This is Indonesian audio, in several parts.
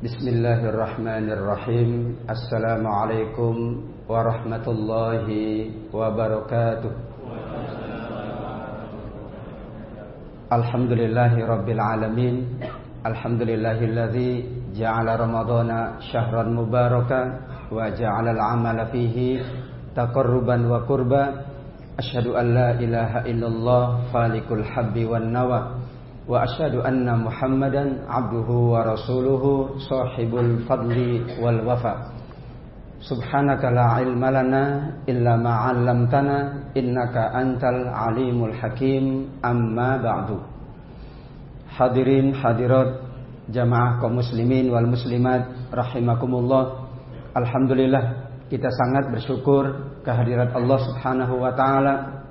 Bismillahirrahmanirrahim. Assalamualaikum warahmatullahi wabarakatuh. Alhamdulillahi rabbil alamin. Alhamdulillahilladzi ja'ala ramadana syahran mubaraka Wa ja'ala al-amala fihi taqarruban wa kurba Ashadu an la ilaha illallah falikul habbi wan nawa. وأشهد أن محمدا عبده ورسوله صاحب الفضل والوفاء سبحانك لا علم لنا إلا ما علمتنا إنك أنت العليم الحكيم أما بعد Hadirin hadirat jamaah kaum muslimin wal muslimat rahimakumullah Alhamdulillah kita sangat bersyukur kehadirat Allah Subhanahu wa taala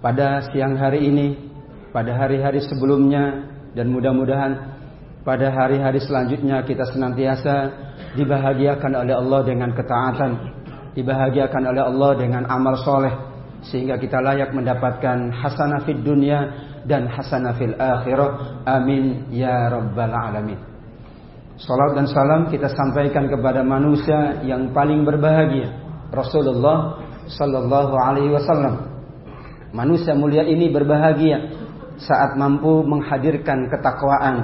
pada siang hari ini pada hari-hari sebelumnya dan mudah-mudahan pada hari-hari selanjutnya kita senantiasa dibahagiakan oleh Allah dengan ketaatan, dibahagiakan oleh Allah dengan amal soleh sehingga kita layak mendapatkan hasanah fid dunia dan hasanah fil akhirah. Amin ya rabbal alamin. Salat dan salam kita sampaikan kepada manusia yang paling berbahagia, Rasulullah sallallahu alaihi wasallam. Manusia mulia ini berbahagia saat mampu menghadirkan ketakwaan,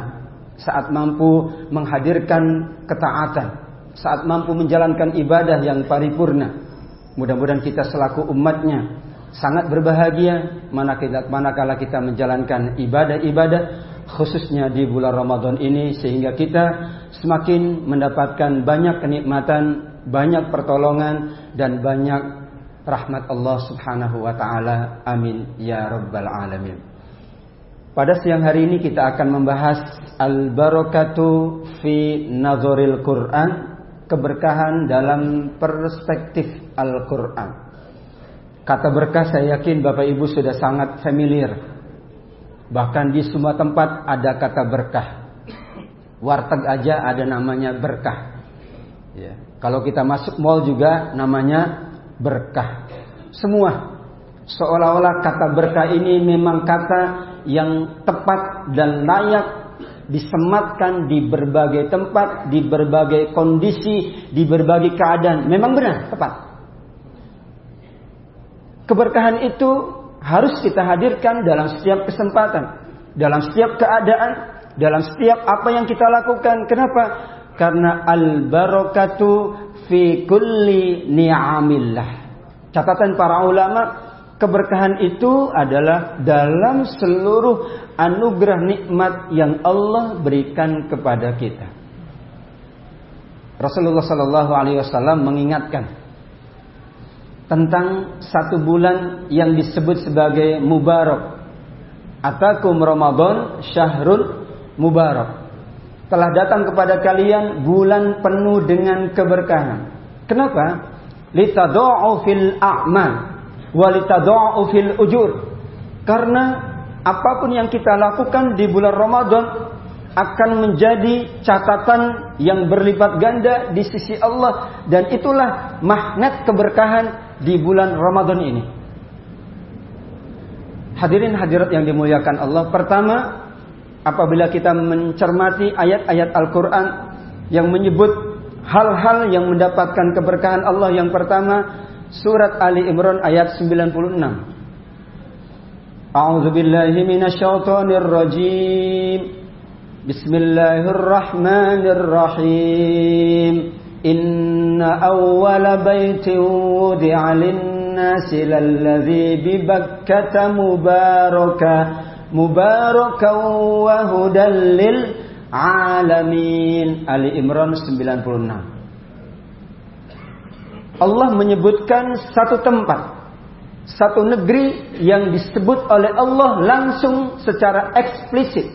saat mampu menghadirkan ketaatan, saat mampu menjalankan ibadah yang paripurna. Mudah-mudahan kita selaku umatnya sangat berbahagia manakala kita menjalankan ibadah-ibadah khususnya di bulan Ramadan ini sehingga kita semakin mendapatkan banyak kenikmatan, banyak pertolongan dan banyak rahmat Allah Subhanahu wa taala. Amin ya rabbal alamin. Pada siang hari ini kita akan membahas al-barakatu fi nazaril Quran, keberkahan dalam perspektif Al-Qur'an. Kata berkah saya yakin Bapak Ibu sudah sangat familiar. Bahkan di semua tempat ada kata berkah. Warteg aja ada namanya berkah. Ya. Kalau kita masuk mall juga namanya berkah. Semua seolah-olah kata berkah ini memang kata yang tepat dan layak disematkan di berbagai tempat, di berbagai kondisi, di berbagai keadaan. Memang benar, tepat. Keberkahan itu harus kita hadirkan dalam setiap kesempatan, dalam setiap keadaan, dalam setiap apa yang kita lakukan. Kenapa? Karena al-barakatu fi kulli ni'amillah. Catatan para ulama, keberkahan itu adalah dalam seluruh anugerah nikmat yang Allah berikan kepada kita. Rasulullah Shallallahu Alaihi Wasallam mengingatkan tentang satu bulan yang disebut sebagai Mubarak. Atakum Ramadan syahrul Mubarak. Telah datang kepada kalian bulan penuh dengan keberkahan. Kenapa? Litadu'u fil a'mal wa litadu'u fil ujur. Karena apa pun yang kita lakukan di bulan Ramadan akan menjadi catatan yang berlipat ganda di sisi Allah dan itulah magnet keberkahan di bulan Ramadan ini. Hadirin hadirat yang dimuliakan Allah, pertama apabila kita mencermati ayat-ayat Al-Qur'an yang menyebut hal-hal yang mendapatkan keberkahan Allah yang pertama surat Ali Imran ayat 96. A'udzu billahi minasyaitonir rajim. Bismillahirrahmanirrahim. Inna awwala baitin wudi'a lin-nasi lalladzi bi Bakkah mubaraka mubarakan wa hudan alamin. Ali Imran 96. Allah menyebutkan satu tempat satu negeri yang disebut oleh Allah langsung secara eksplisit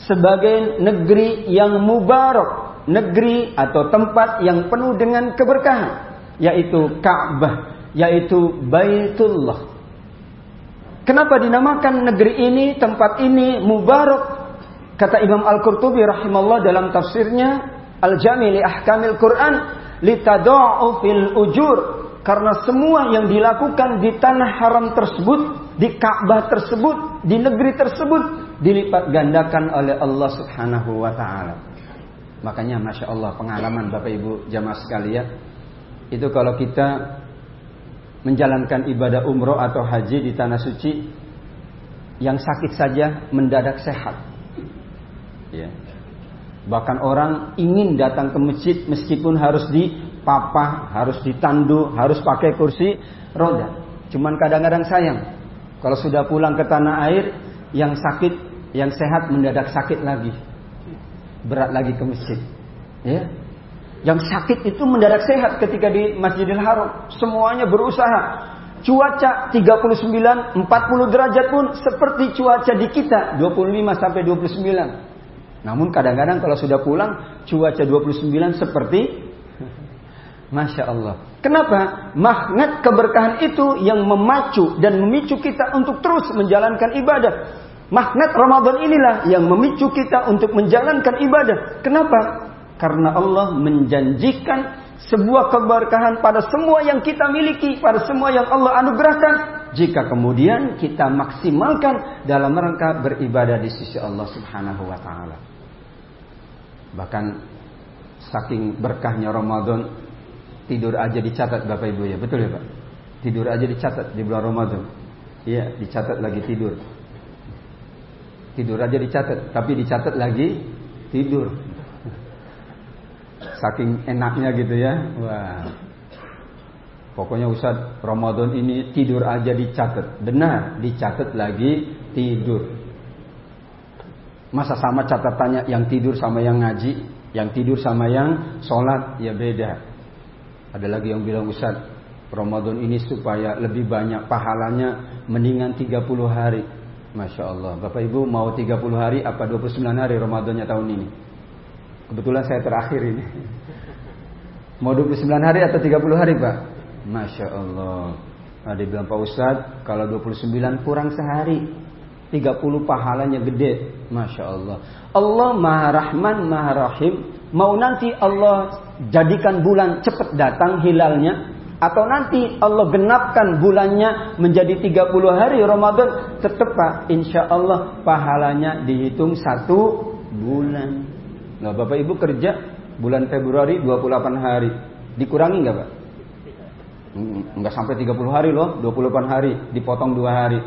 sebagai negeri yang mubarak, negeri atau tempat yang penuh dengan keberkahan, yaitu Ka'bah, yaitu Baitullah. Kenapa dinamakan negeri ini, tempat ini mubarak? Kata Imam Al-Qurtubi rahimahullah dalam tafsirnya Al-Jami li Ahkamil Quran fil ujur karena semua yang dilakukan di tanah haram tersebut, di Ka'bah tersebut, di negeri tersebut dilipat gandakan oleh Allah Subhanahu wa taala. Makanya Masya Allah pengalaman Bapak Ibu jamaah sekalian. Itu kalau kita menjalankan ibadah umroh atau haji di tanah suci. Yang sakit saja mendadak sehat. Ya. Bahkan orang ingin datang ke masjid meskipun harus dipapah, harus ditandu, harus pakai kursi roda. Cuman kadang-kadang sayang. Kalau sudah pulang ke tanah air, yang sakit, yang sehat mendadak sakit lagi. Berat lagi ke masjid. Ya. Yang sakit itu mendadak sehat ketika di Masjidil Haram. Semuanya berusaha. Cuaca 39, 40 derajat pun seperti cuaca di kita 25 sampai 29. Namun kadang-kadang kalau sudah pulang cuaca 29 seperti Masya Allah. Kenapa? Magnet keberkahan itu yang memacu dan memicu kita untuk terus menjalankan ibadah. Magnet Ramadan inilah yang memicu kita untuk menjalankan ibadah. Kenapa? Karena Allah menjanjikan sebuah keberkahan pada semua yang kita miliki, pada semua yang Allah anugerahkan. Jika kemudian kita maksimalkan dalam rangka beribadah di sisi Allah Subhanahu wa taala. Bahkan saking berkahnya Ramadan Tidur aja dicatat Bapak Ibu ya, betul ya Pak? Tidur aja dicatat di bulan Ramadan. Iya, dicatat lagi tidur. Tidur aja dicatat, tapi dicatat lagi tidur. Saking enaknya gitu ya. Wah. Pokoknya Ustaz, Ramadan ini tidur aja dicatat. Benar, dicatat lagi tidur. Masa sama catatannya yang tidur sama yang ngaji, yang tidur sama yang sholat, ya beda. Ada lagi yang bilang Ustaz, Ramadan ini supaya lebih banyak pahalanya mendingan 30 hari. Masya Allah. Bapak Ibu mau 30 hari apa 29 hari Ramadannya tahun ini? Kebetulan saya terakhir ini. Mau 29 hari atau 30 hari Pak? Masya Allah. Ada bilang Pak Ustaz, kalau 29 kurang sehari. 30 pahalanya gede. Masya Allah. Allah Maha Rahman, Maha Rahim. Mau nanti Allah jadikan bulan cepat datang hilalnya atau nanti Allah genapkan bulannya menjadi 30 hari Ramadan tetap Pak insya Allah pahalanya dihitung satu bulan nah Bapak Ibu kerja bulan Februari 28 hari dikurangi nggak Pak? nggak sampai 30 hari loh 28 hari dipotong dua hari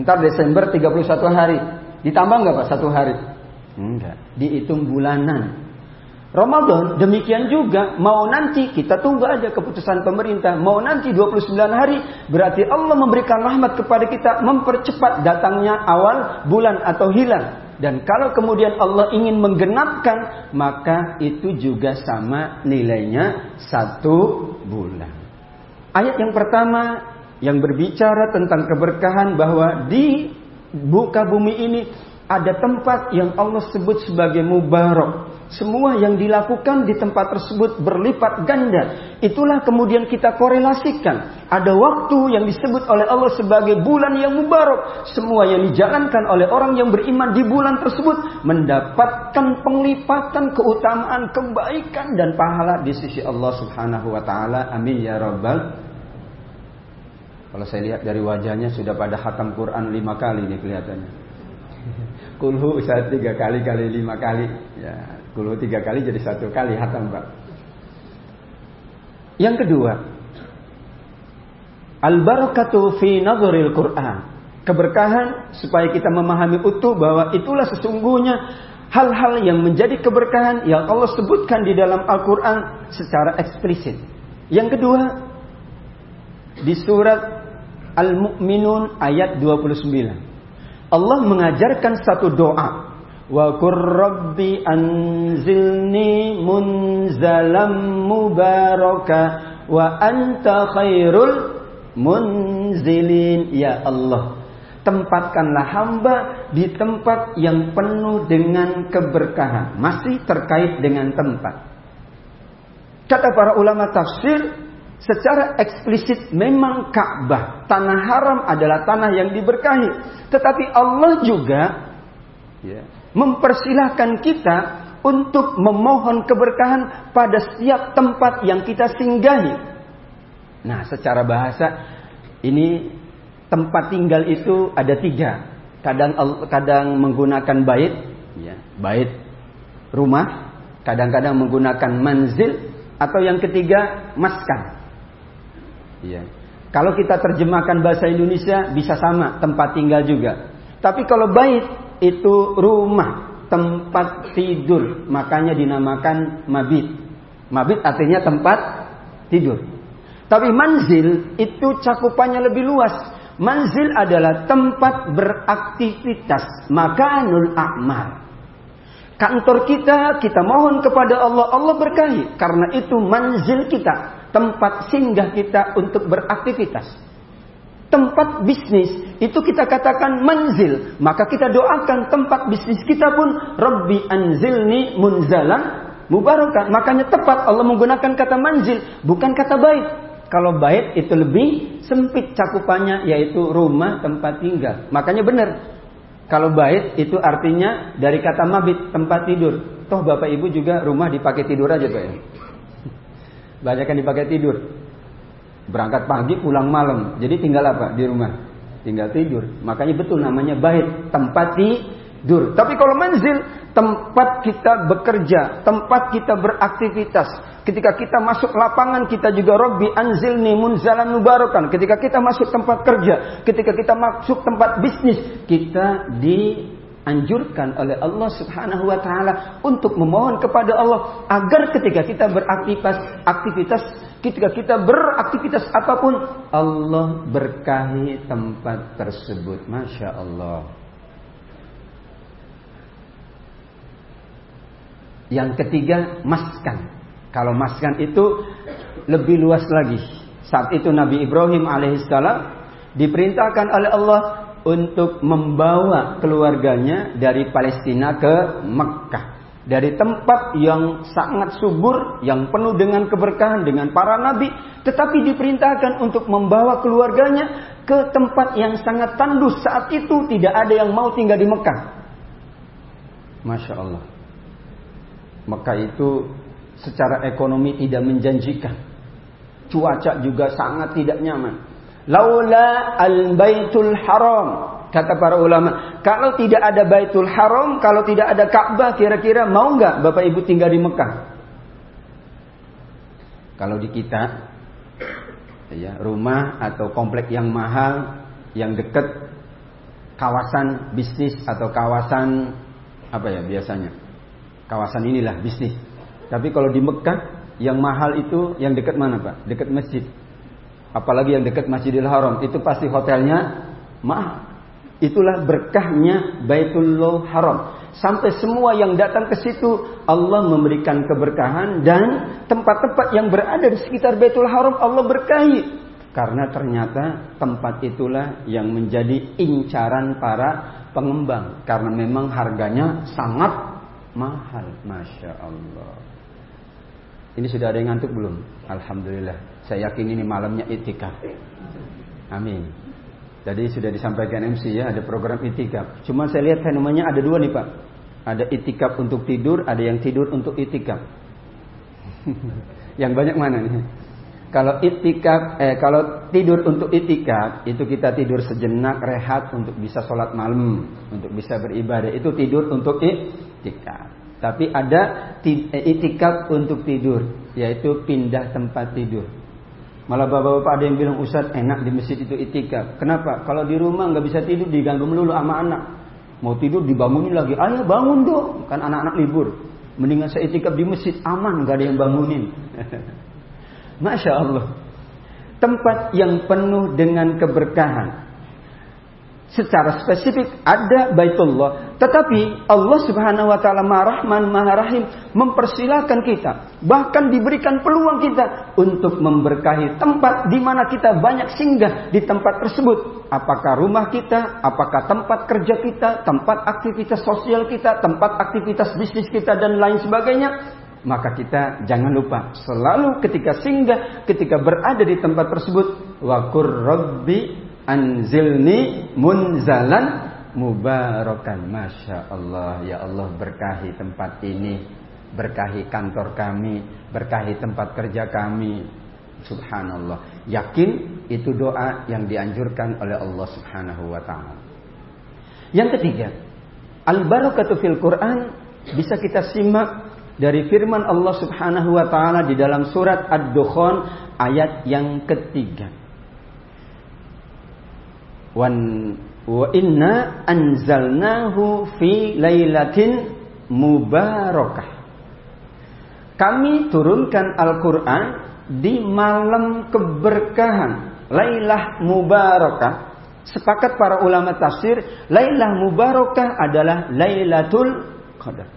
ntar Desember 31 hari. Ditambah nggak Pak satu hari? enggak. Dihitung bulanan. Ramadan demikian juga. Mau nanti kita tunggu aja keputusan pemerintah. Mau nanti 29 hari berarti Allah memberikan rahmat kepada kita mempercepat datangnya awal bulan atau hilal. Dan kalau kemudian Allah ingin menggenapkan maka itu juga sama nilainya satu bulan. Ayat yang pertama yang berbicara tentang keberkahan bahwa di buka bumi ini ada tempat yang Allah sebut sebagai mubarak semua yang dilakukan di tempat tersebut berlipat ganda. Itulah kemudian kita korelasikan. Ada waktu yang disebut oleh Allah sebagai bulan yang mubarak. Semua yang dijalankan oleh orang yang beriman di bulan tersebut mendapatkan penglipatan keutamaan, kebaikan dan pahala di sisi Allah Subhanahu wa taala. Amin ya rabbal kalau saya lihat dari wajahnya sudah pada hatam Quran lima kali nih kelihatannya. Kulhu saya tiga kali kali lima kali. Ya, Kulhu tiga kali jadi satu kali hatam Pak. Yang kedua, al-barakatu fi nazaril Quran. Keberkahan supaya kita memahami utuh bahwa itulah sesungguhnya hal-hal yang menjadi keberkahan yang Allah sebutkan di dalam Al-Quran secara eksplisit. Yang kedua, di surat Al-Mu'minun ayat 29. Allah mengajarkan satu doa. Wa rabbi anzilni munzalam mubaraka wa anta khairul munzilin. Ya Allah tempatkanlah hamba di tempat yang penuh dengan keberkahan. Masih terkait dengan tempat. Kata para ulama tafsir secara eksplisit memang Ka'bah tanah haram adalah tanah yang diberkahi tetapi Allah juga ya, mempersilahkan kita untuk memohon keberkahan pada setiap tempat yang kita singgahi. Nah, secara bahasa ini tempat tinggal itu ada tiga. Kadang kadang menggunakan bait, ya, bait rumah Kadang-kadang menggunakan manzil atau yang ketiga maskan. Iya. Kalau kita terjemahkan bahasa Indonesia bisa sama, tempat tinggal juga. Tapi kalau bait itu rumah, tempat tidur, makanya dinamakan mabit. Mabit artinya tempat tidur. Tapi manzil itu cakupannya lebih luas. Manzil adalah tempat beraktivitas, makanul a'mal. Kantor kita, kita mohon kepada Allah, Allah berkahi. Karena itu manzil kita, tempat singgah kita untuk beraktivitas. Tempat bisnis itu kita katakan manzil. Maka kita doakan tempat bisnis kita pun Rabbi anzilni munzalan mubarakan. Makanya tepat Allah menggunakan kata manzil bukan kata bait. Kalau bait itu lebih sempit cakupannya yaitu rumah tempat tinggal. Makanya benar. Kalau bait itu artinya dari kata mabit tempat tidur. Toh bapak ibu juga rumah dipakai tidur aja pak ya banyak yang dipakai tidur Berangkat pagi pulang malam. Jadi tinggal apa di rumah? Tinggal tidur. Makanya betul namanya bait, tempat tidur. Tapi kalau manzil, tempat kita bekerja, tempat kita beraktivitas. Ketika kita masuk lapangan kita juga Robbi anzilni munzalan mubarakan. Ketika kita masuk tempat kerja, ketika kita masuk tempat bisnis, kita di anjurkan oleh Allah Subhanahu wa taala untuk memohon kepada Allah agar ketika kita beraktivitas aktivitas ketika kita beraktivitas apa pun Allah berkahi tempat tersebut. Masya Allah. Yang ketiga maskan. Kalau maskan itu lebih luas lagi. Saat itu Nabi Ibrahim alaihissalam diperintahkan oleh Allah untuk membawa keluarganya dari Palestina ke Mekkah. Dari tempat yang sangat subur, yang penuh dengan keberkahan, dengan para nabi. Tetapi diperintahkan untuk membawa keluarganya ke tempat yang sangat tandus. Saat itu tidak ada yang mau tinggal di Mekah. Masya Allah. Mekah itu secara ekonomi tidak menjanjikan. Cuaca juga sangat tidak nyaman. Laula al-baitul haram. Kata para ulama, kalau tidak ada baitul haram, kalau tidak ada Ka'bah, kira-kira mau nggak Bapak Ibu tinggal di Mekah? Kalau di kita, ya rumah atau komplek yang mahal, yang dekat kawasan bisnis atau kawasan apa ya biasanya? Kawasan inilah bisnis. Tapi kalau di Mekah, yang mahal itu yang dekat mana Pak? Dekat masjid apalagi yang dekat Masjidil Haram, itu pasti hotelnya mahal. Itulah berkahnya Baitullah Haram. Sampai semua yang datang ke situ Allah memberikan keberkahan dan tempat-tempat yang berada di sekitar Baitul Haram Allah berkahi. Karena ternyata tempat itulah yang menjadi incaran para pengembang. Karena memang harganya sangat mahal. Masya Allah. Ini sudah ada yang ngantuk belum? Alhamdulillah. Saya yakin ini malamnya itikaf. Amin. Jadi sudah disampaikan MC ya, ada program itikaf. Cuma saya lihat fenomenya ada dua nih Pak. Ada itikaf untuk tidur, ada yang tidur untuk itikaf. yang banyak mana nih? Kalau itikaf, eh, kalau tidur untuk itikaf, itu kita tidur sejenak, rehat untuk bisa sholat malam, untuk bisa beribadah. Itu tidur untuk itikaf. Tapi ada eh, itikaf untuk tidur, yaitu pindah tempat tidur. Malah bapak-bapak ada yang bilang Ustaz enak di masjid itu itikaf. Kenapa? Kalau di rumah nggak bisa tidur diganggu melulu sama anak. Mau tidur dibangunin lagi. Ayah bangun dong. Kan anak-anak libur. Mendingan saya itikaf di masjid aman nggak ada yang bangunin. Masya Allah. Tempat yang penuh dengan keberkahan secara spesifik ada Baitullah. Tetapi Allah Subhanahu wa taala Maha Maha Rahim mempersilahkan kita, bahkan diberikan peluang kita untuk memberkahi tempat di mana kita banyak singgah di tempat tersebut. Apakah rumah kita, apakah tempat kerja kita, tempat aktivitas sosial kita, tempat aktivitas bisnis kita dan lain sebagainya. Maka kita jangan lupa selalu ketika singgah, ketika berada di tempat tersebut, wakur rabbi anzilni munzalan mubarakan. Masya Allah. Ya Allah berkahi tempat ini. Berkahi kantor kami. Berkahi tempat kerja kami. Subhanallah. Yakin itu doa yang dianjurkan oleh Allah subhanahu wa taala. Yang ketiga al barakatu fil Quran bisa kita simak dari firman Allah Subhanahu wa taala di dalam surat Ad-Dukhan ayat yang ketiga. Wan wa inna anzalnahu fi lailatin mubarakah. Kami turunkan Al-Qur'an di malam keberkahan, Lailah Mubarakah. Sepakat para ulama tafsir, Lailah Mubarakah adalah Lailatul Qadar.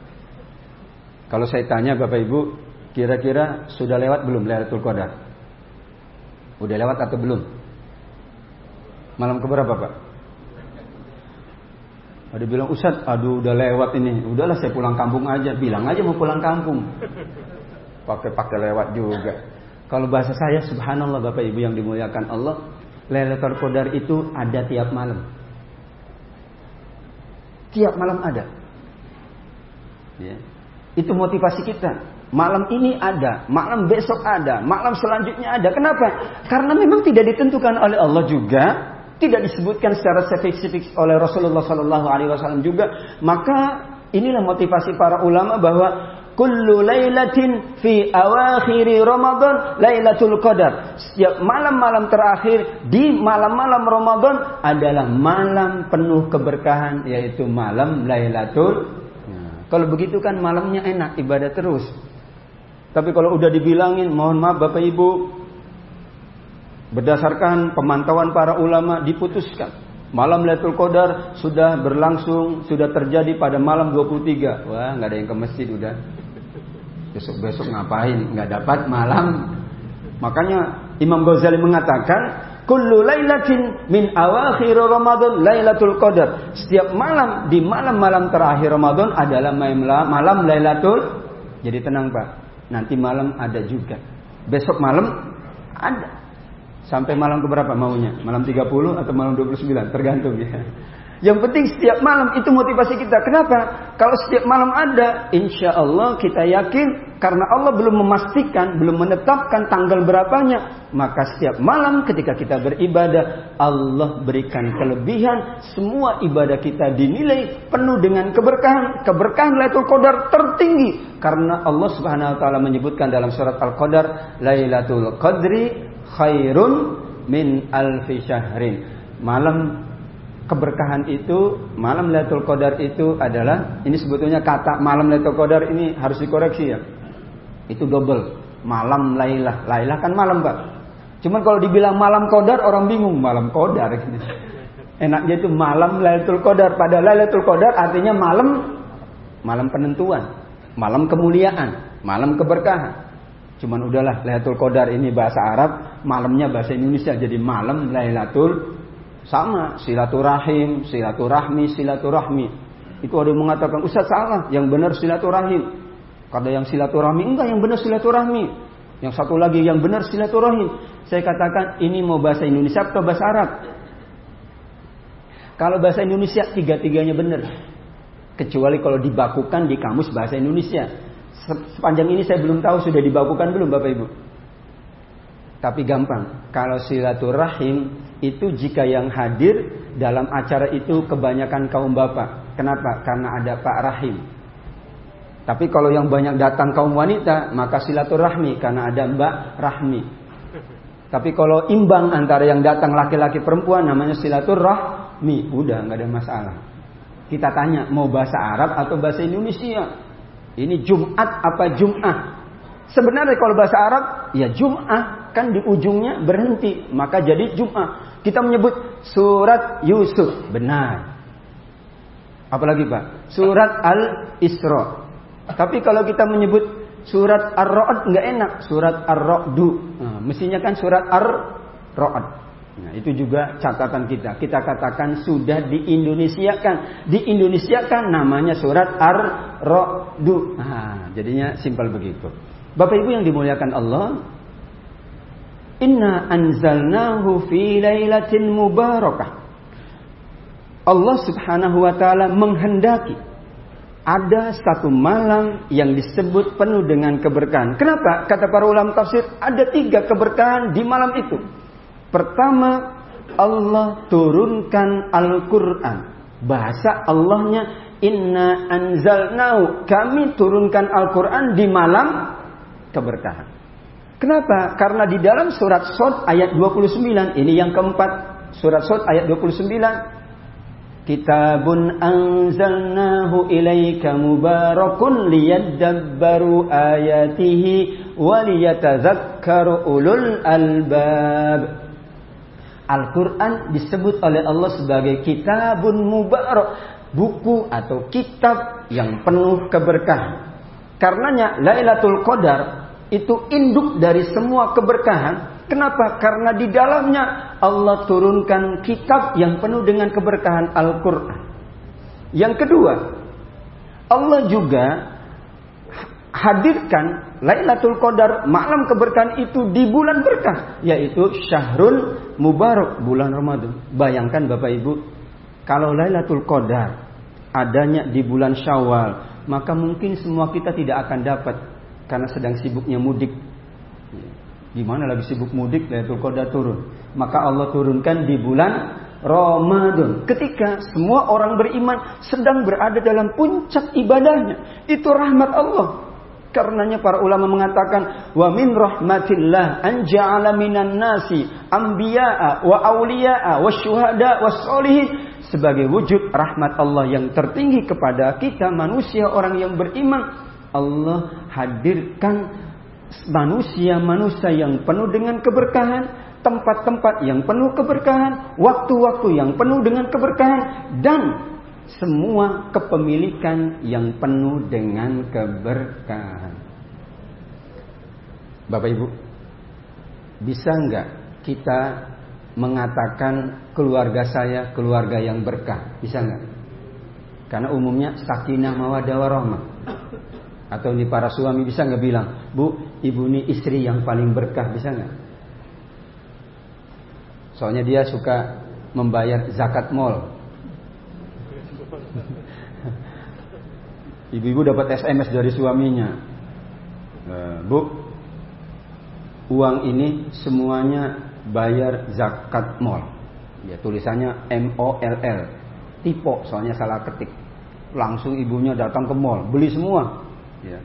Kalau saya tanya Bapak Ibu, kira-kira sudah lewat belum Lailatul Qadar? Udah lewat atau belum? Malam keberapa Pak? Ada bilang, Ustaz, aduh udah lewat ini. Udahlah saya pulang kampung aja. Bilang aja mau pulang kampung. Pakai-pakai lewat juga. Kalau bahasa saya, subhanallah Bapak Ibu yang dimuliakan Allah. Lailatul Qadar itu ada tiap malam. Tiap malam ada. Ya. Itu motivasi kita. Malam ini ada, malam besok ada, malam selanjutnya ada. Kenapa? Karena memang tidak ditentukan oleh Allah juga, tidak disebutkan secara spesifik oleh Rasulullah Sallallahu Alaihi Wasallam juga. Maka inilah motivasi para ulama bahwa kullu lailatin fi awakhiri Ramadan lailatul qadar. Setiap malam-malam terakhir di malam-malam Ramadan adalah malam penuh keberkahan yaitu malam lailatul kalau begitu kan malamnya enak ibadah terus. Tapi kalau udah dibilangin, mohon maaf Bapak Ibu, berdasarkan pemantauan para ulama diputuskan. Malam Lailatul Qadar sudah berlangsung, sudah terjadi pada malam 23. Wah, nggak ada yang ke masjid udah. Besok-besok ngapain? Nggak dapat malam. Makanya Imam Ghazali mengatakan, Kullu lailatin min awakhir Ramadan Lailatul Qadar. Setiap malam di malam-malam terakhir Ramadan adalah malam Lailatul. Jadi tenang Pak. Nanti malam ada juga. Besok malam ada. Sampai malam ke berapa maunya? Malam 30 atau malam 29? Tergantung ya. Yang penting setiap malam itu motivasi kita. Kenapa? Kalau setiap malam ada, insya Allah kita yakin karena Allah belum memastikan, belum menetapkan tanggal berapanya, maka setiap malam ketika kita beribadah, Allah berikan kelebihan. Semua ibadah kita dinilai penuh dengan keberkahan. Keberkahan Lailatul Qadar tertinggi karena Allah Subhanahu wa taala menyebutkan dalam surat Al-Qadar, Lailatul Qadri khairun min alfi syahrin. Malam keberkahan itu malam Lailatul Qadar itu adalah ini sebetulnya kata malam Lailatul Qadar ini harus dikoreksi ya. Itu double. Malam Lailah. Lailah kan malam, Pak. Cuman kalau dibilang malam Qadar orang bingung, malam Qadar. Enaknya itu malam Lailatul Qadar. Pada Lailatul Qadar artinya malam malam penentuan, malam kemuliaan, malam keberkahan. Cuman udahlah Lailatul Qadar ini bahasa Arab, malamnya bahasa Indonesia jadi malam Lailatul sama silaturahim, silaturahmi, silaturahmi. Itu ada yang mengatakan Ustaz salah, yang benar silaturahim. Kada yang silaturahmi enggak, yang benar silaturahmi. Yang satu lagi yang benar silaturahim. Saya katakan ini mau bahasa Indonesia atau bahasa Arab? Kalau bahasa Indonesia tiga-tiganya benar. Kecuali kalau dibakukan di kamus bahasa Indonesia. Sepanjang ini saya belum tahu sudah dibakukan belum Bapak Ibu. Tapi gampang. Kalau silaturahim itu jika yang hadir dalam acara itu kebanyakan kaum bapak. Kenapa? Karena ada Pak Rahim. Tapi kalau yang banyak datang kaum wanita, maka silaturahmi karena ada Mbak Rahmi. Tapi kalau imbang antara yang datang laki-laki perempuan namanya silaturahmi, udah nggak ada masalah. Kita tanya mau bahasa Arab atau bahasa Indonesia? Ini Jumat apa Jum'ah? Sebenarnya kalau bahasa Arab ya Jum'ah kan di ujungnya berhenti, maka jadi Jum'ah. Kita menyebut surat Yusuf, benar. Apalagi Pak? Surat Al-Isra. Tapi kalau kita menyebut surat Ar-Ra'd nggak enak, surat Ar-Ra'du. Nah, mestinya kan surat Ar-Ra'd. Nah, itu juga catatan kita. Kita katakan sudah diindonesiakan. Diindonesiakan namanya surat Ar-Ra'du. Nah, jadinya simpel begitu. Bapak Ibu yang dimuliakan Allah, Inna anzalnahu fi lailatin mubarakah. Allah Subhanahu wa taala menghendaki ada satu malam yang disebut penuh dengan keberkahan. Kenapa? Kata para ulama tafsir, ada tiga keberkahan di malam itu. Pertama, Allah turunkan Al-Quran. Bahasa Allahnya inna anzalnahu kami turunkan Al-Qur'an di malam keberkahan. Kenapa? Karena di dalam surat Sod ayat 29 ini yang keempat surat Sod ayat 29 Kitabun anzalnahu ilaika mubarakun liyadabbaru ayatihi waliyatazakkaru ulul albab. Al-Quran disebut oleh Allah sebagai kitabun mubarak. Buku atau kitab yang penuh keberkahan. Karenanya Lailatul Qadar itu induk dari semua keberkahan Kenapa? Karena di dalamnya Allah turunkan kitab yang penuh dengan keberkahan Al-Quran. Yang kedua, Allah juga hadirkan Lailatul Qadar malam keberkahan itu di bulan berkah yaitu Syahrul Mubarak bulan Ramadan. Bayangkan Bapak Ibu, kalau Lailatul Qadar adanya di bulan Syawal, maka mungkin semua kita tidak akan dapat karena sedang sibuknya mudik Gimana lagi sibuk mudik Lailatul Qadar turun. Maka Allah turunkan di bulan Ramadan. Ketika semua orang beriman sedang berada dalam puncak ibadahnya. Itu rahmat Allah. Karenanya para ulama mengatakan wa min rahmatillah an minan nasi anbiya'a wa awliya'a wa syuhada wa solihin sebagai wujud rahmat Allah yang tertinggi kepada kita manusia orang yang beriman Allah hadirkan manusia-manusia yang penuh dengan keberkahan, tempat-tempat yang penuh keberkahan, waktu-waktu yang penuh dengan keberkahan, dan semua kepemilikan yang penuh dengan keberkahan. Bapak Ibu, bisa nggak kita mengatakan keluarga saya keluarga yang berkah? Bisa nggak? Karena umumnya sakinah mawadah warahmah. Atau ini para suami bisa nggak bilang, Bu, ibu ini istri yang paling berkah, bisa nggak? Soalnya dia suka membayar zakat mall. Ibu-ibu dapat SMS dari suaminya, e, Bu, uang ini semuanya bayar zakat mall. Ya tulisannya M O L L. Tipe soalnya salah ketik. Langsung ibunya datang ke mall, beli semua. Ya.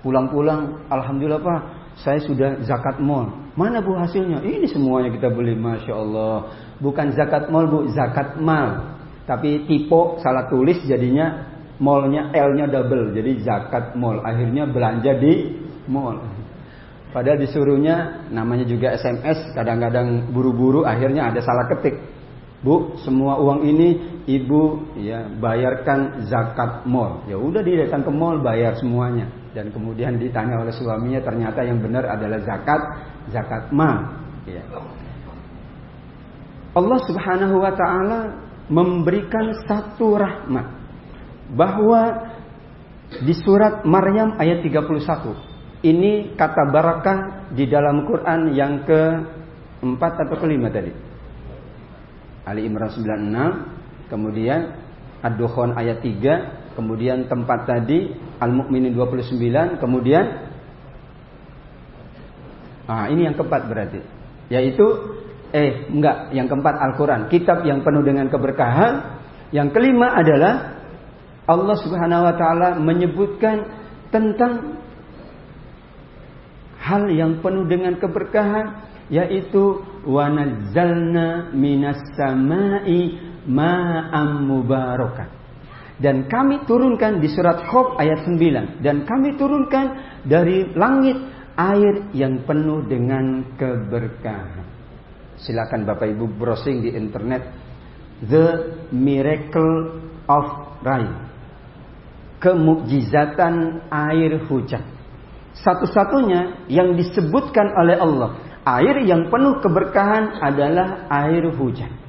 Pulang-pulang, alhamdulillah pak, saya sudah zakat mall. Mana bu hasilnya? Ini semuanya kita beli, masya Allah. Bukan zakat mall bu, zakat mal. Tapi tipe salah tulis jadinya mallnya L-nya double, jadi zakat mall. Akhirnya belanja di mall. Padahal disuruhnya namanya juga SMS, kadang-kadang buru-buru, akhirnya ada salah ketik. Bu, semua uang ini ibu ya bayarkan zakat mall. Ya udah dia datang ke mall bayar semuanya dan kemudian ditanya oleh suaminya ternyata yang benar adalah zakat zakat mal. Ya. Allah Subhanahu wa taala memberikan satu rahmat bahwa di surat Maryam ayat 31 ini kata barakah di dalam Quran yang ke empat atau kelima tadi Ali Imran 96 kemudian Ad-Dukhan ayat 3, kemudian tempat tadi Al-Mu'minin 29, kemudian Ah, ini yang keempat berarti. Yaitu eh enggak, yang keempat Al-Qur'an, kitab yang penuh dengan keberkahan. Yang kelima adalah Allah Subhanahu wa taala menyebutkan tentang hal yang penuh dengan keberkahan yaitu wa nazzalna minas samai ma'am mubarakah. Dan kami turunkan di surat Khob ayat 9. Dan kami turunkan dari langit air yang penuh dengan keberkahan. Silakan Bapak Ibu browsing di internet. The Miracle of Rain. Kemukjizatan air hujan. Satu-satunya yang disebutkan oleh Allah. Air yang penuh keberkahan adalah air hujan.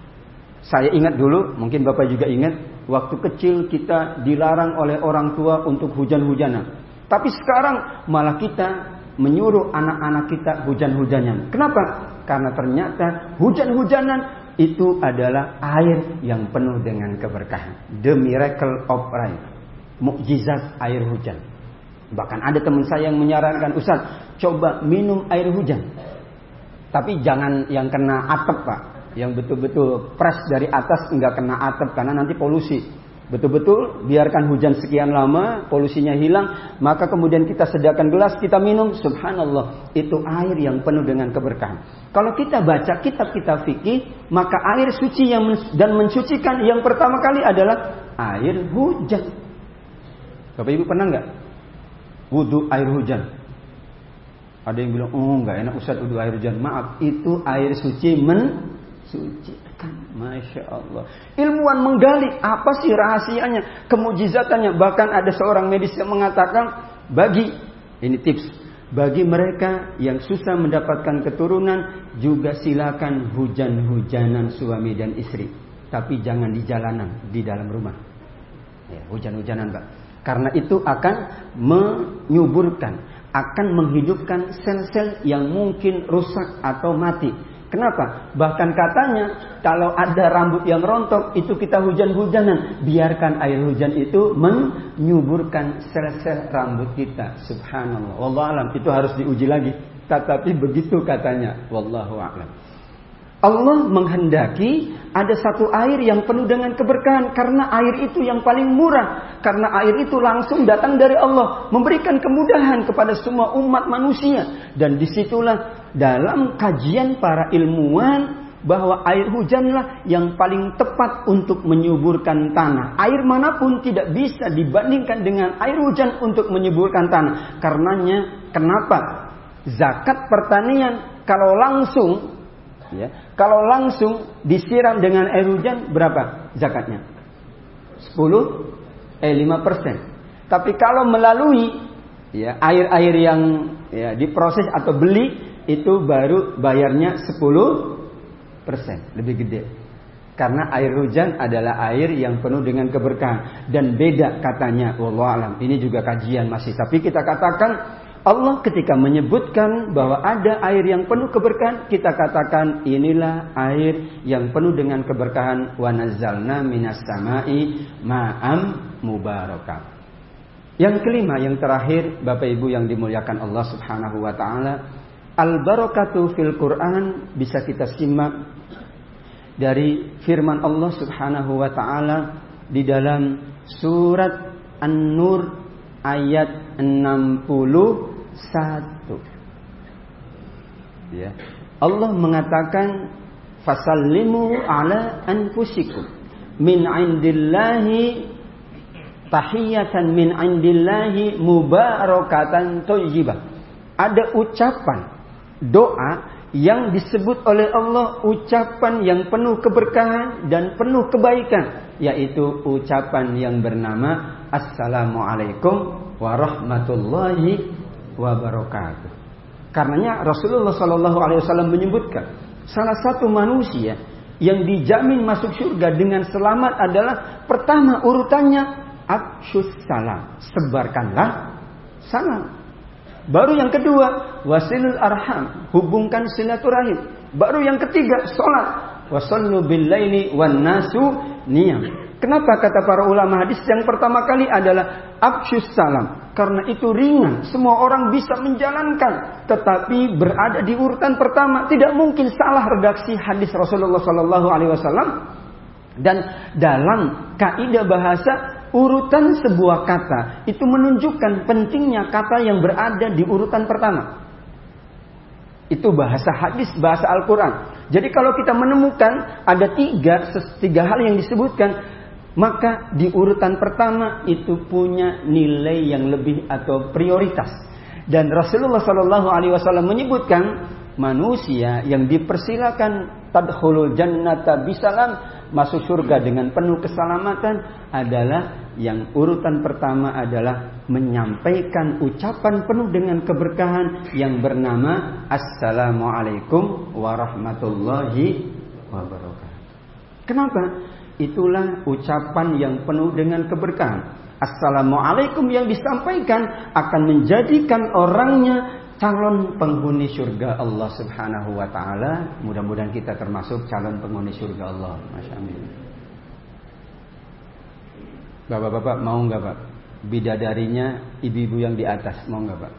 Saya ingat dulu, mungkin Bapak juga ingat, waktu kecil kita dilarang oleh orang tua untuk hujan-hujanan. Tapi sekarang malah kita menyuruh anak-anak kita hujan-hujanan. Kenapa? Karena ternyata hujan-hujanan itu adalah air yang penuh dengan keberkahan. The miracle of rain. Mukjizat air hujan. Bahkan ada teman saya yang menyarankan, Ustaz, coba minum air hujan. Tapi jangan yang kena atap, Pak yang betul-betul pres dari atas nggak kena atap karena nanti polusi. Betul-betul biarkan hujan sekian lama, polusinya hilang, maka kemudian kita sediakan gelas, kita minum, subhanallah, itu air yang penuh dengan keberkahan. Kalau kita baca kitab-kitab fikih, maka air suci yang dan mensucikan yang pertama kali adalah air hujan. Bapak Ibu pernah nggak wudhu air hujan? Ada yang bilang, oh nggak enak Ustaz wudhu air hujan. Maaf, itu air suci mensuci. Masya Allah. Ilmuwan menggali apa sih rahasianya, kemujizatannya. Bahkan ada seorang medis yang mengatakan bagi ini tips bagi mereka yang susah mendapatkan keturunan juga silakan hujan-hujanan suami dan istri. Tapi jangan di jalanan, di dalam rumah. Ya, hujan-hujanan, Pak. Karena itu akan menyuburkan, akan menghidupkan sel-sel yang mungkin rusak atau mati Kenapa? Bahkan katanya kalau ada rambut yang rontok itu kita hujan-hujanan. Biarkan air hujan itu menyuburkan sel-sel rambut kita. Subhanallah. Wallahu alam itu harus diuji lagi. Tetapi begitu katanya. Wallahu a'lam. Allah menghendaki ada satu air yang penuh dengan keberkahan karena air itu yang paling murah karena air itu langsung datang dari Allah memberikan kemudahan kepada semua umat manusia dan di situlah dalam kajian para ilmuwan bahwa air hujanlah yang paling tepat untuk menyuburkan tanah. Air mana pun tidak bisa dibandingkan dengan air hujan untuk menyuburkan tanah. Karenanya kenapa zakat pertanian kalau langsung Ya. Kalau langsung disiram dengan air hujan berapa zakatnya? 10 eh 5 persen. Tapi kalau melalui ya air-air yang ya, diproses atau beli itu baru bayarnya 10 persen lebih gede. Karena air hujan adalah air yang penuh dengan keberkahan dan beda katanya. Wallahu Ini juga kajian masih. Tapi kita katakan Allah ketika menyebutkan bahwa ada air yang penuh keberkahan, kita katakan inilah air yang penuh dengan keberkahan wa nazzalna minas sama'i ma'am mubarakah. Yang kelima, yang terakhir, Bapak Ibu yang dimuliakan Allah Subhanahu wa taala, al-barakatu fil Quran bisa kita simak dari firman Allah Subhanahu wa taala di dalam surat An-Nur ayat 60 satu. Ya. Allah mengatakan fasallimu ala anfusikum min indillahi tahiyatan min indillahi mubarakatan thayyibah. Ada ucapan doa yang disebut oleh Allah ucapan yang penuh keberkahan dan penuh kebaikan yaitu ucapan yang bernama assalamualaikum warahmatullahi wabarakatuh. Karenanya Rasulullah Shallallahu Alaihi Wasallam menyebutkan salah satu manusia yang dijamin masuk surga dengan selamat adalah pertama urutannya absyus salam, sebarkanlah salam. Baru yang kedua wasilul arham, hubungkan silaturahim. Baru yang ketiga sholat. Wasallu bil laili wan nasu niyam. Kenapa kata para ulama hadis yang pertama kali adalah absyus salam. Karena itu ringan, semua orang bisa menjalankan. Tetapi berada di urutan pertama tidak mungkin salah redaksi hadis Rasulullah Sallallahu Alaihi Wasallam. Dan dalam kaidah bahasa urutan sebuah kata itu menunjukkan pentingnya kata yang berada di urutan pertama. Itu bahasa hadis, bahasa Al-Quran. Jadi kalau kita menemukan ada tiga, tiga hal yang disebutkan maka di urutan pertama itu punya nilai yang lebih atau prioritas. Dan Rasulullah Shallallahu Alaihi Wasallam menyebutkan manusia yang dipersilakan tadkhulul jannata bisalam masuk surga dengan penuh keselamatan adalah yang urutan pertama adalah menyampaikan ucapan penuh dengan keberkahan yang bernama Assalamualaikum warahmatullahi wabarakatuh. Kenapa? Itulah ucapan yang penuh dengan keberkahan. Assalamualaikum yang disampaikan akan menjadikan orangnya calon penghuni surga Allah Subhanahu wa taala. Mudah-mudahan kita termasuk calon penghuni surga Allah. Masya Allah. Bapak-bapak mau nggak Pak? Bidadarinya ibu-ibu yang di atas mau nggak Pak?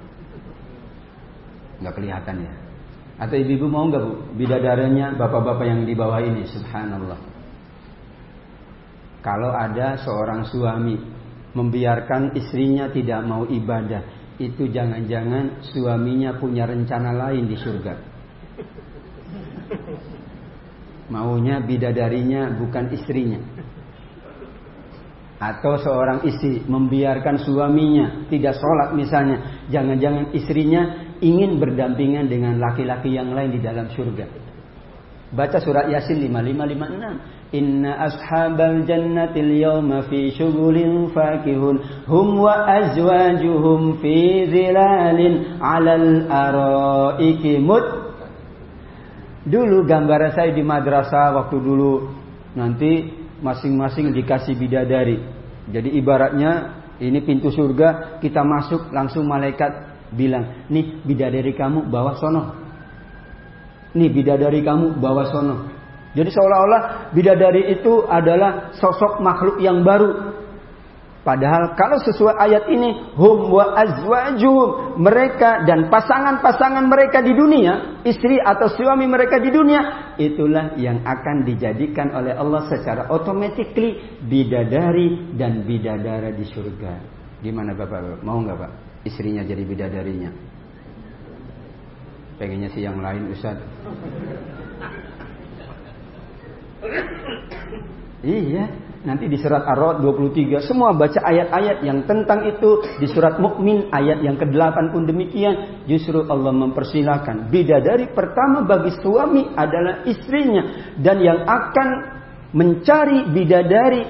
Nggak kelihatan ya. Atau ibu-ibu mau nggak Bu? Bidadarinya bapak-bapak yang di bawah ini. Subhanallah. Kalau ada seorang suami membiarkan istrinya tidak mau ibadah, itu jangan-jangan suaminya punya rencana lain di surga. Maunya bidadarinya bukan istrinya. Atau seorang istri membiarkan suaminya tidak sholat misalnya. Jangan-jangan istrinya ingin berdampingan dengan laki-laki yang lain di dalam surga. Baca surat Yasin 5556. Inna ashabal jannatil yawma fi syugulin fakihun hum wa azwajuhum fi zilalin alal araiki mut Dulu gambaran saya di madrasah waktu dulu nanti masing-masing dikasih bidadari. Jadi ibaratnya ini pintu surga, kita masuk langsung malaikat bilang, "Nih bidadari kamu bawa sono." Nih bidadari kamu bawa sono. Jadi seolah-olah bidadari itu adalah sosok makhluk yang baru. Padahal kalau sesuai ayat ini hum wa azwajuhum mereka dan pasangan-pasangan mereka di dunia, istri atau suami mereka di dunia, itulah yang akan dijadikan oleh Allah secara automatically bidadari dan bidadara di surga. Gimana Bapak? Mau nggak Pak? Istrinya jadi bidadarinya. Pengennya sih yang lain Ustaz. Iya, nanti di surat Ar-Ra'd 23 semua baca ayat-ayat yang tentang itu. Di surat Mukmin ayat yang ke-8 pun demikian. Justru Allah mempersilahkan. Bidadari pertama bagi suami adalah istrinya. Dan yang akan mencari bidadari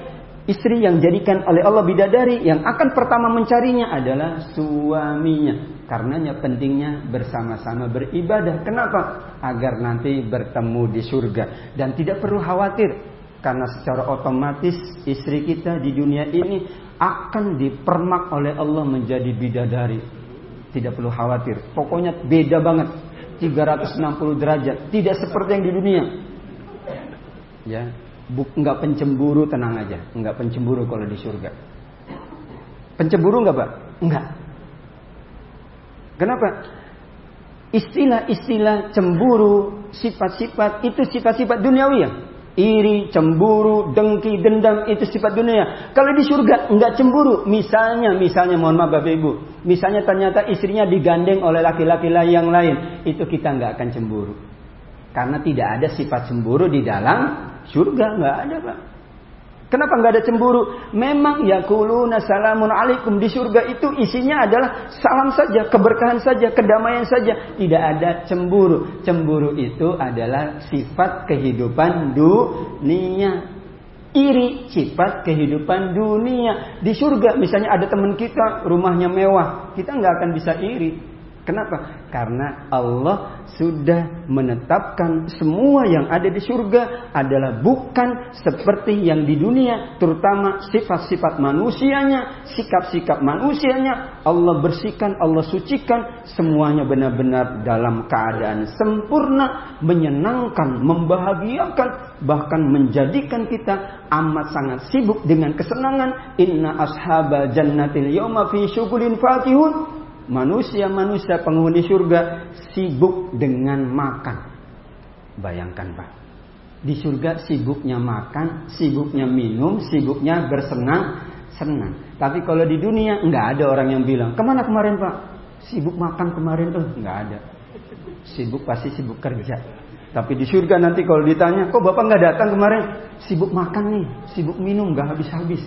istri yang jadikan oleh Allah bidadari yang akan pertama mencarinya adalah suaminya. Karenanya pentingnya bersama-sama beribadah. Kenapa? Agar nanti bertemu di surga. Dan tidak perlu khawatir karena secara otomatis istri kita di dunia ini akan dipermak oleh Allah menjadi bidadari. Tidak perlu khawatir. Pokoknya beda banget. 360 derajat. Tidak seperti yang di dunia. Ya, Buk, enggak pencemburu tenang aja. Enggak pencemburu kalau di surga. Pencemburu enggak, Pak? Enggak. Kenapa? Istilah-istilah cemburu, sifat-sifat itu sifat-sifat duniawi ya iri, cemburu, dengki, dendam itu sifat dunia. Kalau di surga enggak cemburu, misalnya, misalnya mohon maaf Bapak Ibu, misalnya ternyata istrinya digandeng oleh laki-laki yang lain, itu kita enggak akan cemburu. Karena tidak ada sifat cemburu di dalam surga, enggak ada Pak. Kenapa nggak ada cemburu? Memang ya kuluna salamun alaikum di surga itu isinya adalah salam saja, keberkahan saja, kedamaian saja. Tidak ada cemburu. Cemburu itu adalah sifat kehidupan dunia. Iri sifat kehidupan dunia. Di surga misalnya ada teman kita rumahnya mewah. Kita nggak akan bisa iri. Kenapa? Karena Allah sudah menetapkan semua yang ada di surga adalah bukan seperti yang di dunia, terutama sifat-sifat manusianya, sikap-sikap manusianya. Allah bersihkan, Allah sucikan, semuanya benar-benar dalam keadaan sempurna, menyenangkan, membahagiakan, bahkan menjadikan kita amat sangat sibuk dengan kesenangan. Inna ashabal jannatil yawma fi syugulin fakihun manusia-manusia penghuni surga sibuk dengan makan. Bayangkan Pak. Di surga sibuknya makan, sibuknya minum, sibuknya bersenang, senang. Tapi kalau di dunia nggak ada orang yang bilang, ke mana kemarin Pak? Sibuk makan kemarin tuh nggak ada. Sibuk pasti sibuk kerja. Tapi di surga nanti kalau ditanya, kok bapak nggak datang kemarin? Sibuk makan nih, sibuk minum nggak habis-habis.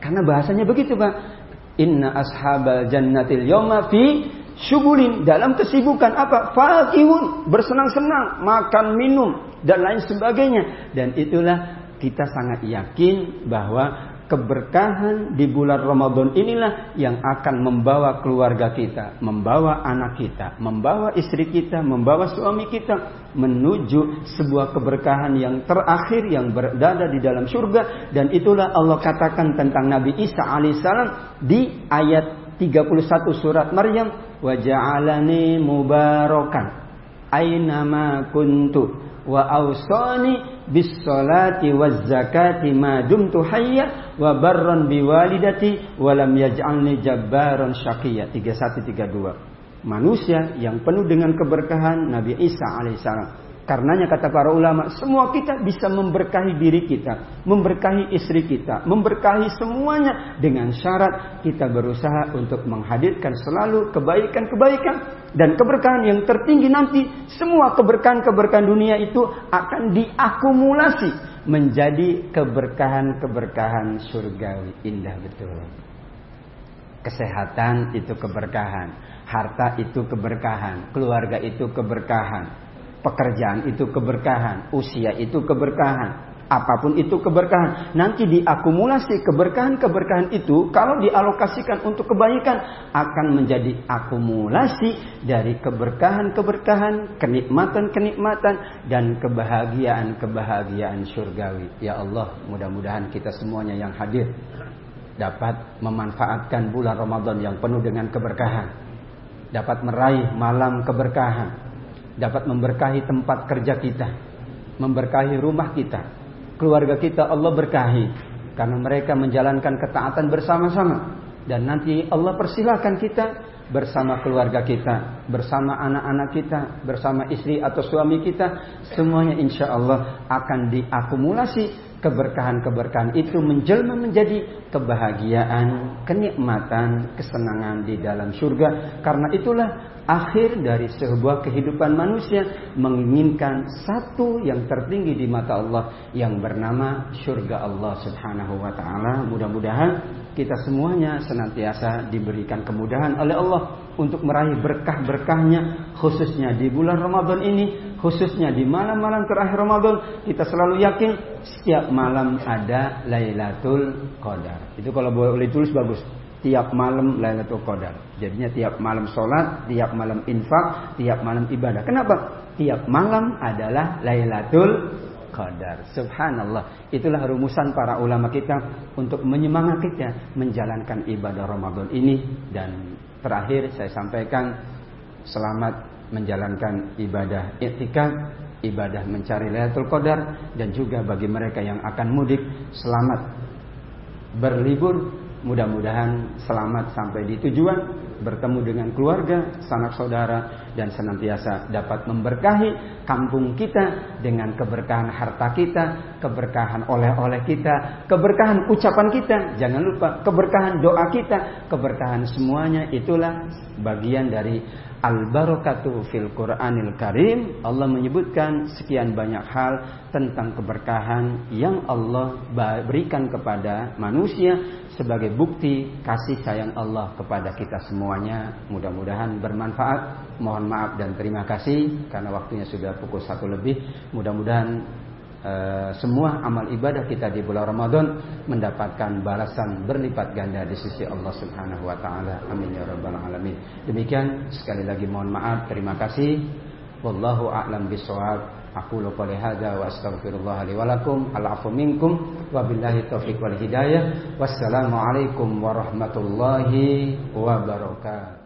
Karena bahasanya begitu pak. Inna ashabal jannatil yawma fi syugulin dalam kesibukan apa? Fakihun, bersenang-senang, makan, minum dan lain sebagainya. Dan itulah kita sangat yakin bahwa keberkahan di bulan Ramadan inilah yang akan membawa keluarga kita, membawa anak kita, membawa istri kita, membawa suami kita menuju sebuah keberkahan yang terakhir yang berada di dalam surga dan itulah Allah katakan tentang Nabi Isa alaihissalam di ayat 31 surat Maryam wa ja'alani mubarakan aina ma kuntu wa ausani bis salati waz zakati ma dumtu hayya wa barran bi walidati wa lam yaj'alni jabbaran syaqiyya 3132 manusia yang penuh dengan keberkahan Nabi Isa alaihissalam Karenanya kata para ulama, semua kita bisa memberkahi diri kita, memberkahi istri kita, memberkahi semuanya. Dengan syarat kita berusaha untuk menghadirkan selalu kebaikan-kebaikan dan keberkahan yang tertinggi nanti. Semua keberkahan-keberkahan dunia itu akan diakumulasi menjadi keberkahan-keberkahan surgawi. Indah betul. Kesehatan itu keberkahan, harta itu keberkahan, keluarga itu keberkahan, Pekerjaan itu keberkahan, usia itu keberkahan, apa pun itu keberkahan. Nanti diakumulasi keberkahan-keberkahan itu kalau dialokasikan untuk kebaikan akan menjadi akumulasi dari keberkahan-keberkahan, kenikmatan-kenikmatan dan kebahagiaan-kebahagiaan surgawi. Ya Allah, mudah-mudahan kita semuanya yang hadir dapat memanfaatkan bulan Ramadan yang penuh dengan keberkahan. Dapat meraih malam keberkahan dapat memberkahi tempat kerja kita, memberkahi rumah kita, keluarga kita Allah berkahi. Karena mereka menjalankan ketaatan bersama-sama. Dan nanti Allah persilahkan kita bersama keluarga kita, bersama anak-anak kita, bersama istri atau suami kita, semuanya insya Allah akan diakumulasi keberkahan-keberkahan itu menjelma menjadi kebahagiaan, kenikmatan, kesenangan di dalam surga. Karena itulah akhir dari sebuah kehidupan manusia menginginkan satu yang tertinggi di mata Allah yang bernama surga Allah Subhanahu wa taala. Mudah-mudahan kita semuanya senantiasa diberikan kemudahan oleh Allah untuk meraih berkah-berkahnya khususnya di bulan Ramadan ini khususnya di malam-malam terakhir Ramadan kita selalu yakin setiap malam ada Lailatul Qadar. Itu kalau boleh tulis bagus. Tiap malam Lailatul Qadar. Jadinya tiap malam sholat, tiap malam infak, tiap malam ibadah. Kenapa? Tiap malam adalah Lailatul Qadar. Subhanallah. Itulah rumusan para ulama kita untuk menyemangati kita menjalankan ibadah Ramadan ini dan terakhir saya sampaikan selamat menjalankan ibadah iktikaf, ibadah mencari Lailatul Qadar dan juga bagi mereka yang akan mudik selamat berlibur, mudah-mudahan selamat sampai di tujuan bertemu dengan keluarga, sanak saudara, dan senantiasa dapat memberkahi kampung kita dengan keberkahan harta kita, keberkahan oleh-oleh kita, keberkahan ucapan kita, jangan lupa keberkahan doa kita, keberkahan semuanya. Itulah bagian dari Al-barakatu fil Qur'anil Karim. Allah menyebutkan sekian banyak hal tentang keberkahan yang Allah berikan kepada manusia sebagai bukti kasih sayang Allah kepada kita semuanya. Mudah-mudahan bermanfaat. Mohon maaf dan terima kasih karena waktunya sudah pukul satu lebih. Mudah-mudahan uh, semua amal ibadah kita di bulan Ramadan mendapatkan balasan berlipat ganda di sisi Allah Subhanahu wa taala. Amin ya rabbal alamin. Demikian sekali lagi mohon maaf, terima kasih. Wallahu a'lam bishawab. Aku qouli hadza wa astaghfirullah li wa lakum. Minkum wa billahi taufiq wal hidayah. Wassalamu alaikum warahmatullahi wabarakatuh.